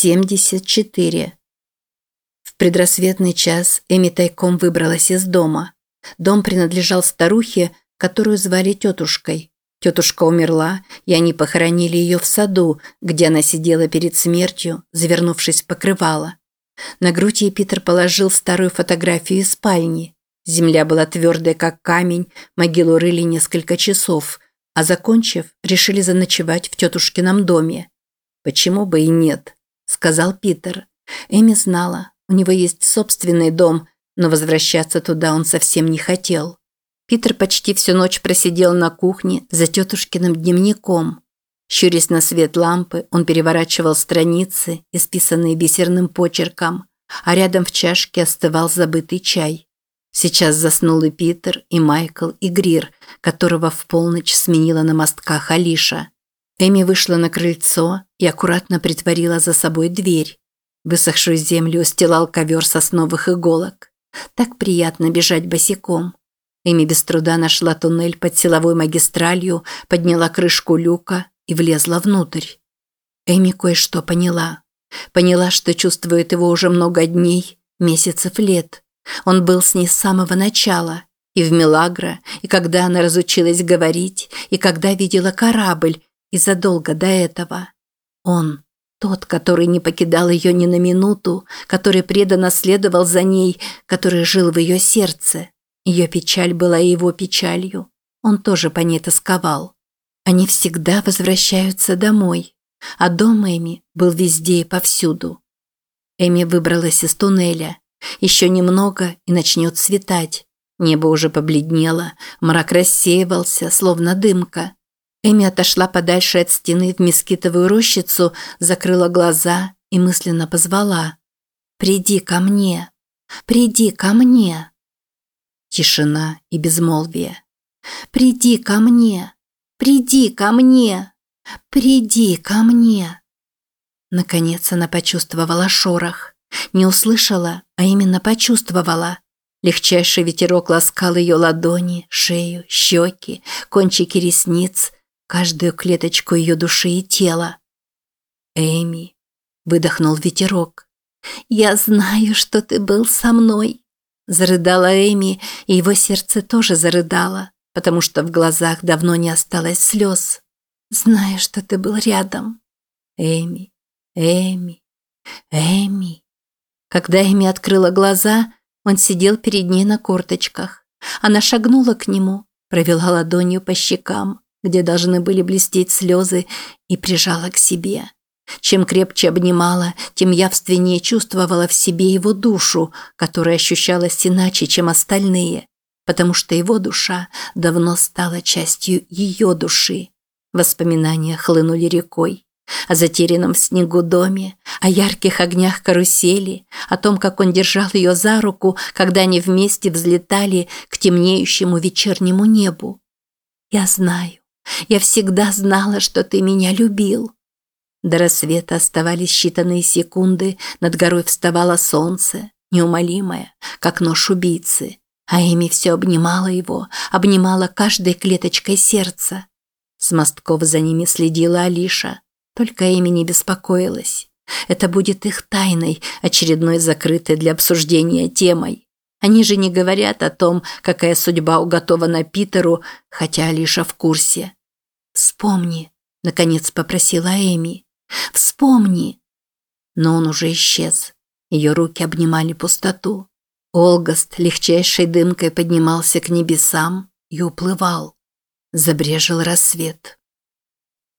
74. В предрассветный час Эми тайком выбралась из дома. Дом принадлежал старухе, которую звали тетушкой. Тетушка умерла, и они похоронили ее в саду, где она сидела перед смертью, завернувшись в покрывало. На грудь ей Питер положил старую фотографию из спальни. Земля была твердая, как камень, могилу рыли несколько часов, а закончив, решили заночевать в тетушкином доме. Почему бы и нет? Сказал Питер. Эми знала, у него есть собственный дом, но возвращаться туда он совсем не хотел. Питер почти всю ночь просидел на кухне за тетушкиным дневником. Щурясь на свет лампы, он переворачивал страницы, исписанные бисерным почерком, а рядом в чашке остывал забытый чай. Сейчас заснул и Питер, и Майкл, и Грир, которого в полночь сменила на мостках Алиша. Эми вышла на крыльцо и аккуратно притворила за собой дверь. Высохшую землю устилал ковер сосновых иголок. Так приятно бежать босиком. Эми без труда нашла туннель под силовой магистралью, подняла крышку люка и влезла внутрь. Эми кое-что поняла. Поняла, что чувствует его уже много дней, месяцев, лет. Он был с ней с самого начала. И в Милагро, и когда она разучилась говорить, и когда видела корабль, и задолго до этого. Он, тот, который не покидал ее ни на минуту, который преданно следовал за ней, который жил в ее сердце. Ее печаль была его печалью. Он тоже по ней тосковал. Они всегда возвращаются домой, а дом Эми был везде и повсюду. Эми выбралась из туннеля. Еще немного и начнет светать. Небо уже побледнело, мрак рассеивался, словно дымка. Эми отошла подальше от стены в мескитовую рощицу, закрыла глаза и мысленно позвала. «Приди ко мне! Приди ко мне!» Тишина и безмолвие. «Приди ко мне! Приди ко мне! Приди ко мне!» Наконец она почувствовала шорох. Не услышала, а именно почувствовала. Легчайший ветерок ласкал ее ладони, шею, щеки, кончики ресниц – каждую клеточку ее души и тела. «Эми», – выдохнул ветерок. «Я знаю, что ты был со мной», – зарыдала Эми, и его сердце тоже зарыдало, потому что в глазах давно не осталось слез. «Знаю, что ты был рядом». «Эми, Эми, Эми». Когда Эми открыла глаза, он сидел перед ней на корточках. Она шагнула к нему, провела ладонью по щекам где должны были блестеть слезы, и прижала к себе. Чем крепче обнимала, тем явственнее чувствовала в себе его душу, которая ощущалась иначе, чем остальные, потому что его душа давно стала частью ее души. Воспоминания хлынули рекой. О затерянном в снегу доме, о ярких огнях карусели, о том, как он держал ее за руку, когда они вместе взлетали к темнеющему вечернему небу. Я знаю, я всегда знала, что ты меня любил». До рассвета оставались считанные секунды, над горой вставало солнце, неумолимое, как нож убийцы. А Эми все обнимала его, обнимала каждой клеточкой сердца. С мостков за ними следила Алиша. Только Эми не беспокоилась. Это будет их тайной, очередной закрытой для обсуждения темой. Они же не говорят о том, какая судьба уготована Питеру, хотя Алиша в курсе. «Вспомни», – наконец попросила Эми. «Вспомни». Но он уже исчез. Ее руки обнимали пустоту. Олгаст легчайшей дымкой поднимался к небесам и уплывал. Забрежил рассвет.